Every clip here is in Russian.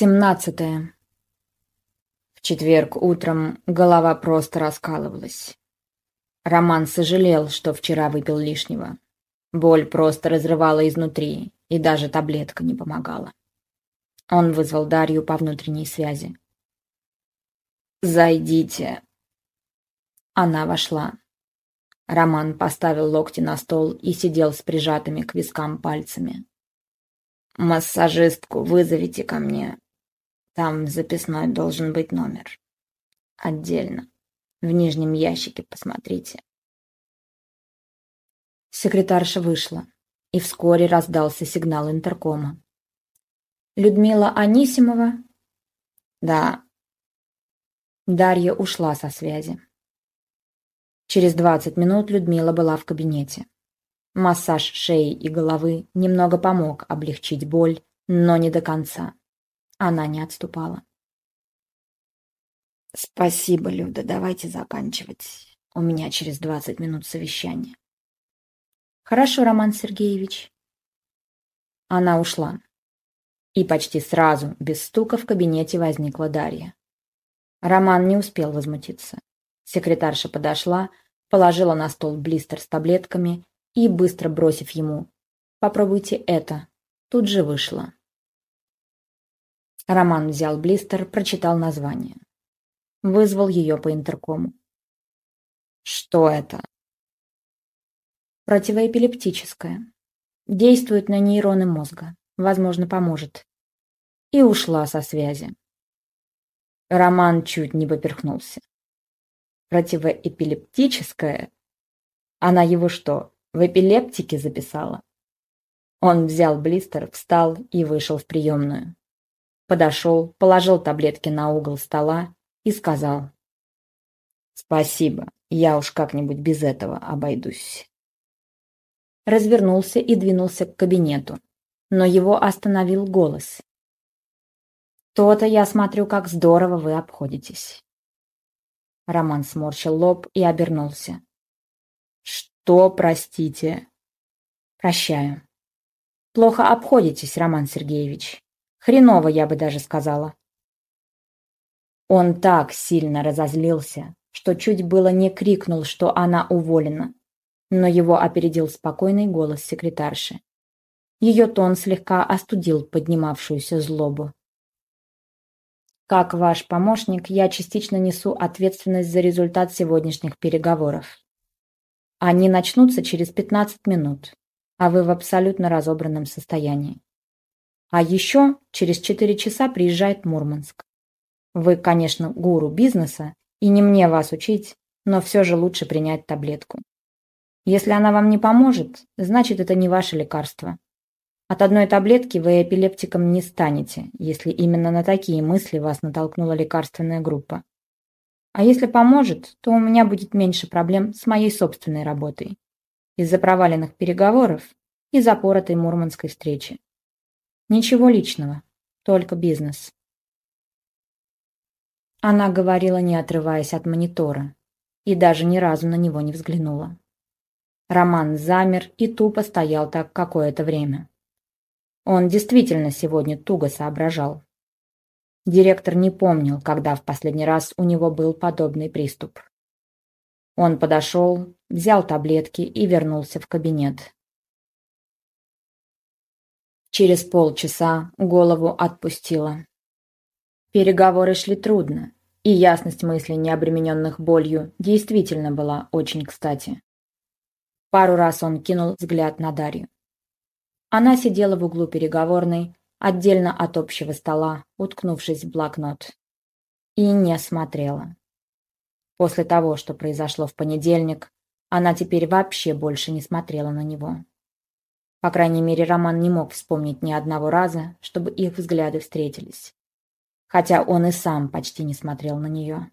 Семнадцатое. В четверг утром голова просто раскалывалась. Роман сожалел, что вчера выпил лишнего. Боль просто разрывала изнутри, и даже таблетка не помогала. Он вызвал Дарью по внутренней связи. «Зайдите». Она вошла. Роман поставил локти на стол и сидел с прижатыми к вискам пальцами. «Массажистку вызовите ко мне. Там записной должен быть номер. Отдельно. В нижнем ящике посмотрите». Секретарша вышла, и вскоре раздался сигнал интеркома. «Людмила Анисимова?» «Да». Дарья ушла со связи. Через двадцать минут Людмила была в кабинете. Массаж шеи и головы немного помог облегчить боль, но не до конца. Она не отступала. «Спасибо, Люда, давайте заканчивать. У меня через двадцать минут совещание». «Хорошо, Роман Сергеевич». Она ушла. И почти сразу, без стука, в кабинете возникла Дарья. Роман не успел возмутиться. Секретарша подошла, положила на стол блистер с таблетками и, быстро бросив ему «Попробуйте это», тут же вышла. Роман взял блистер, прочитал название. Вызвал ее по интеркому. «Что это?» «Противоэпилептическое. Действует на нейроны мозга. Возможно, поможет». И ушла со связи. Роман чуть не поперхнулся. «Противоэпилептическое? Она его что, в эпилептике записала. Он взял блистер, встал и вышел в приемную. Подошел, положил таблетки на угол стола и сказал. «Спасибо, я уж как-нибудь без этого обойдусь». Развернулся и двинулся к кабинету, но его остановил голос. «То-то я смотрю, как здорово вы обходитесь». Роман сморщил лоб и обернулся. «Что, простите?» «Прощаю». «Плохо обходитесь, Роман Сергеевич. Хреново, я бы даже сказала». Он так сильно разозлился, что чуть было не крикнул, что она уволена. Но его опередил спокойный голос секретарши. Ее тон слегка остудил поднимавшуюся злобу. Как ваш помощник, я частично несу ответственность за результат сегодняшних переговоров. Они начнутся через 15 минут, а вы в абсолютно разобранном состоянии. А еще через 4 часа приезжает Мурманск. Вы, конечно, гуру бизнеса, и не мне вас учить, но все же лучше принять таблетку. Если она вам не поможет, значит, это не ваше лекарство. От одной таблетки вы эпилептиком не станете, если именно на такие мысли вас натолкнула лекарственная группа. А если поможет, то у меня будет меньше проблем с моей собственной работой. Из-за проваленных переговоров и запоротой мурманской встречи. Ничего личного, только бизнес. Она говорила, не отрываясь от монитора, и даже ни разу на него не взглянула. Роман замер и тупо стоял так какое-то время. Он действительно сегодня туго соображал. Директор не помнил, когда в последний раз у него был подобный приступ. Он подошел, взял таблетки и вернулся в кабинет. Через полчаса голову отпустило. Переговоры шли трудно, и ясность мыслей, не обремененных болью, действительно была очень кстати. Пару раз он кинул взгляд на Дарью. Она сидела в углу переговорной, отдельно от общего стола, уткнувшись в блокнот. И не смотрела. После того, что произошло в понедельник, она теперь вообще больше не смотрела на него. По крайней мере, Роман не мог вспомнить ни одного раза, чтобы их взгляды встретились. Хотя он и сам почти не смотрел на нее.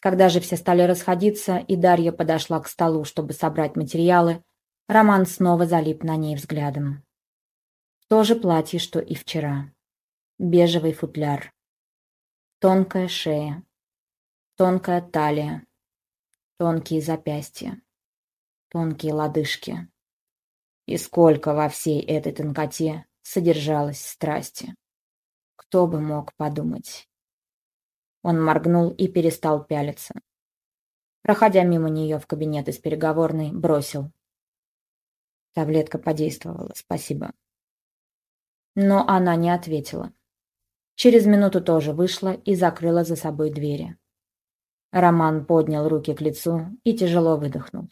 Когда же все стали расходиться, и Дарья подошла к столу, чтобы собрать материалы, Роман снова залип на ней взглядом. То же платье, что и вчера. Бежевый футляр. Тонкая шея. Тонкая талия. Тонкие запястья. Тонкие лодыжки. И сколько во всей этой тонкоте содержалось страсти. Кто бы мог подумать? Он моргнул и перестал пялиться. Проходя мимо нее в кабинет из переговорной, бросил. Таблетка подействовала, спасибо. Но она не ответила. Через минуту тоже вышла и закрыла за собой двери. Роман поднял руки к лицу и тяжело выдохнул.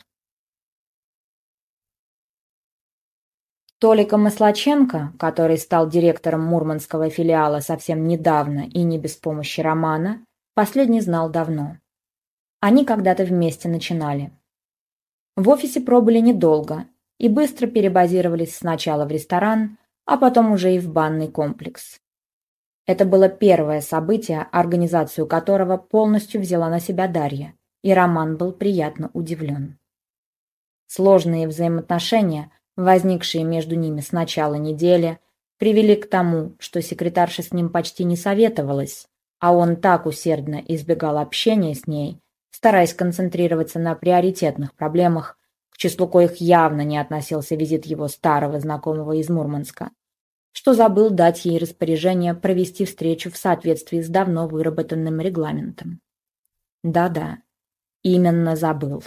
Толика Маслаченко, который стал директором мурманского филиала совсем недавно и не без помощи Романа, последний знал давно. Они когда-то вместе начинали. В офисе пробыли недолго и быстро перебазировались сначала в ресторан, а потом уже и в банный комплекс. Это было первое событие, организацию которого полностью взяла на себя Дарья, и Роман был приятно удивлен. Сложные взаимоотношения – возникшие между ними с начала недели, привели к тому, что секретарша с ним почти не советовалась, а он так усердно избегал общения с ней, стараясь концентрироваться на приоритетных проблемах, к числу коих явно не относился визит его старого знакомого из Мурманска, что забыл дать ей распоряжение провести встречу в соответствии с давно выработанным регламентом. Да-да, именно забыл.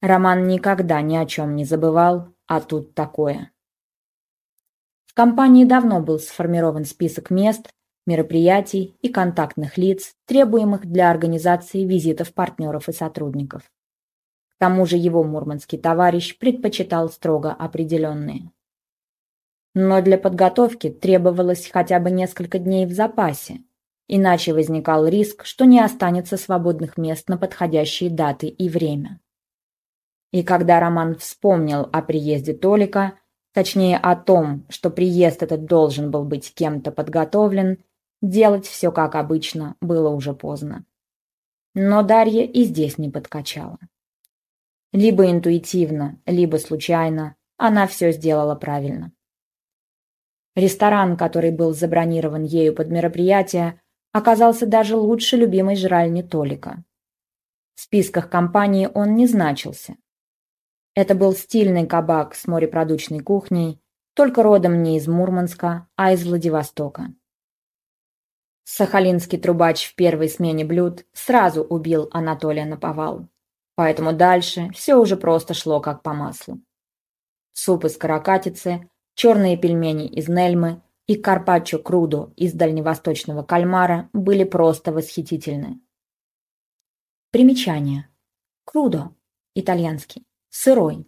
Роман никогда ни о чем не забывал, а тут такое. В компании давно был сформирован список мест, мероприятий и контактных лиц, требуемых для организации визитов партнеров и сотрудников. К тому же его мурманский товарищ предпочитал строго определенные. Но для подготовки требовалось хотя бы несколько дней в запасе, иначе возникал риск, что не останется свободных мест на подходящие даты и время. И когда Роман вспомнил о приезде Толика, точнее о том, что приезд этот должен был быть кем-то подготовлен, делать все как обычно было уже поздно. Но Дарья и здесь не подкачала. Либо интуитивно, либо случайно она все сделала правильно. Ресторан, который был забронирован ею под мероприятие, оказался даже лучше любимой жральни Толика. В списках компании он не значился, это был стильный кабак с морепродучной кухней, только родом не из Мурманска, а из Владивостока. Сахалинский трубач в первой смене блюд сразу убил Анатолия Наповал. Поэтому дальше все уже просто шло как по маслу. Суп из каракатицы, черные пельмени из нельмы и карпаччо крудо из дальневосточного кальмара были просто восхитительны. Примечание. Крудо. Итальянский. Сырой.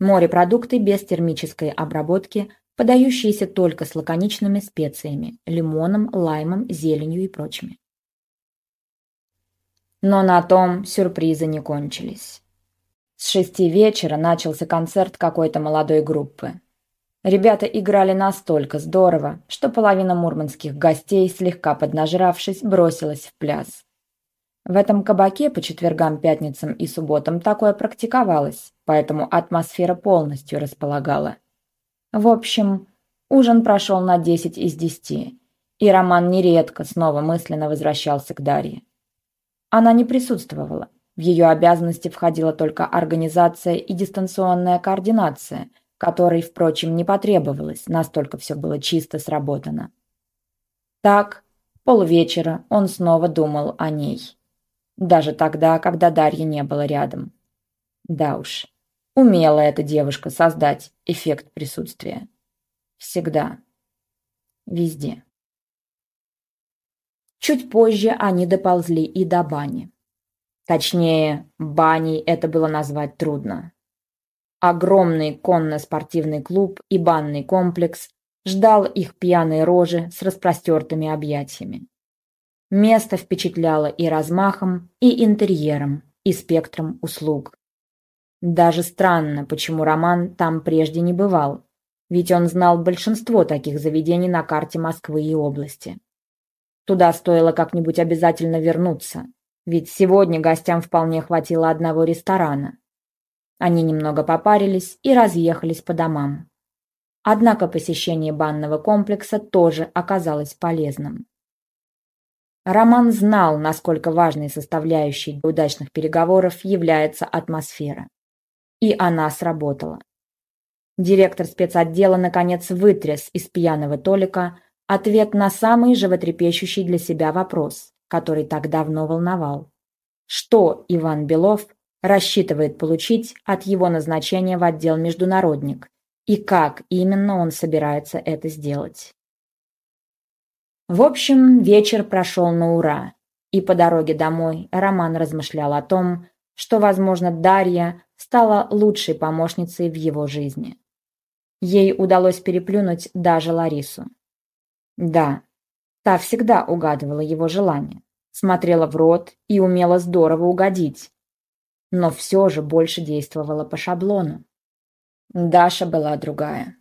Морепродукты без термической обработки, подающиеся только с лаконичными специями – лимоном, лаймом, зеленью и прочими. Но на том сюрпризы не кончились. С шести вечера начался концерт какой-то молодой группы. Ребята играли настолько здорово, что половина мурманских гостей, слегка поднажравшись, бросилась в пляс. В этом кабаке по четвергам, пятницам и субботам такое практиковалось, поэтому атмосфера полностью располагала. В общем, ужин прошел на 10 из 10, и Роман нередко снова мысленно возвращался к Дарье. Она не присутствовала. В ее обязанности входила только организация и дистанционная координация, которой, впрочем, не потребовалось, настолько все было чисто сработано. Так, полвечера он снова думал о ней. Даже тогда, когда Дарьи не было рядом. Да уж, умела эта девушка создать эффект присутствия. Всегда. Везде. Чуть позже они доползли и до бани. Точнее, баней это было назвать трудно. Огромный конно-спортивный клуб и банный комплекс ждал их пьяные рожи с распростертыми объятиями. Место впечатляло и размахом, и интерьером, и спектром услуг. Даже странно, почему Роман там прежде не бывал, ведь он знал большинство таких заведений на карте Москвы и области. Туда стоило как-нибудь обязательно вернуться, ведь сегодня гостям вполне хватило одного ресторана. Они немного попарились и разъехались по домам. Однако посещение банного комплекса тоже оказалось полезным. Роман знал, насколько важной составляющей удачных переговоров является атмосфера. И она сработала. Директор спецотдела наконец вытряс из пьяного Толика ответ на самый животрепещущий для себя вопрос, который так давно волновал. Что Иван Белов рассчитывает получить от его назначения в отдел «Международник» и как именно он собирается это сделать. В общем, вечер прошел на ура, и по дороге домой Роман размышлял о том, что, возможно, Дарья стала лучшей помощницей в его жизни. Ей удалось переплюнуть даже Ларису. Да, та всегда угадывала его желания, смотрела в рот и умела здорово угодить, но все же больше действовала по шаблону. Даша была другая.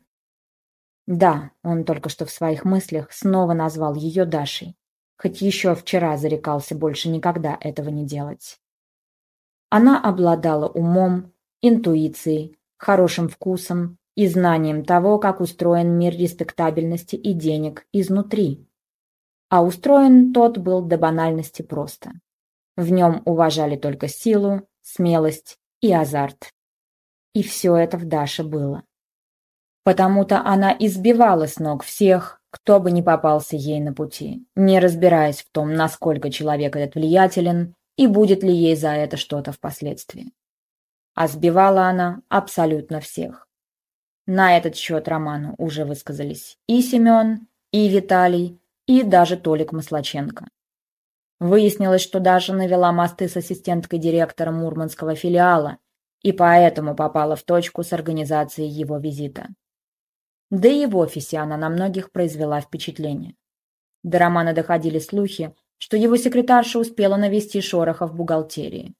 Да, он только что в своих мыслях снова назвал ее Дашей, хоть еще вчера зарекался больше никогда этого не делать. Она обладала умом, интуицией, хорошим вкусом и знанием того, как устроен мир респектабельности и денег изнутри. А устроен тот был до банальности просто. В нем уважали только силу, смелость и азарт. И все это в Даше было. Потому-то она избивала с ног всех, кто бы ни попался ей на пути, не разбираясь в том, насколько человек этот влиятелен и будет ли ей за это что-то впоследствии. А сбивала она абсолютно всех. На этот счет Роману уже высказались и Семен, и Виталий, и даже Толик Маслаченко. Выяснилось, что Даша навела мосты с ассистенткой директора мурманского филиала и поэтому попала в точку с организацией его визита. Да и в офисе она на многих произвела впечатление. До Романа доходили слухи, что его секретарша успела навести шороха в бухгалтерии.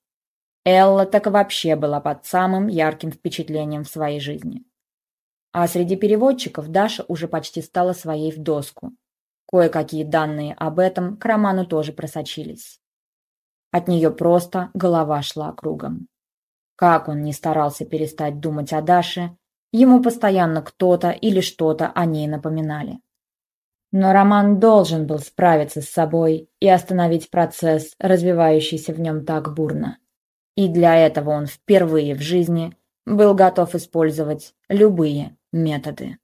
Элла так вообще была под самым ярким впечатлением в своей жизни. А среди переводчиков Даша уже почти стала своей в доску. Кое-какие данные об этом к Роману тоже просочились. От нее просто голова шла кругом. Как он не старался перестать думать о Даше, ему постоянно кто-то или что-то о ней напоминали. Но Роман должен был справиться с собой и остановить процесс, развивающийся в нем так бурно. И для этого он впервые в жизни был готов использовать любые методы.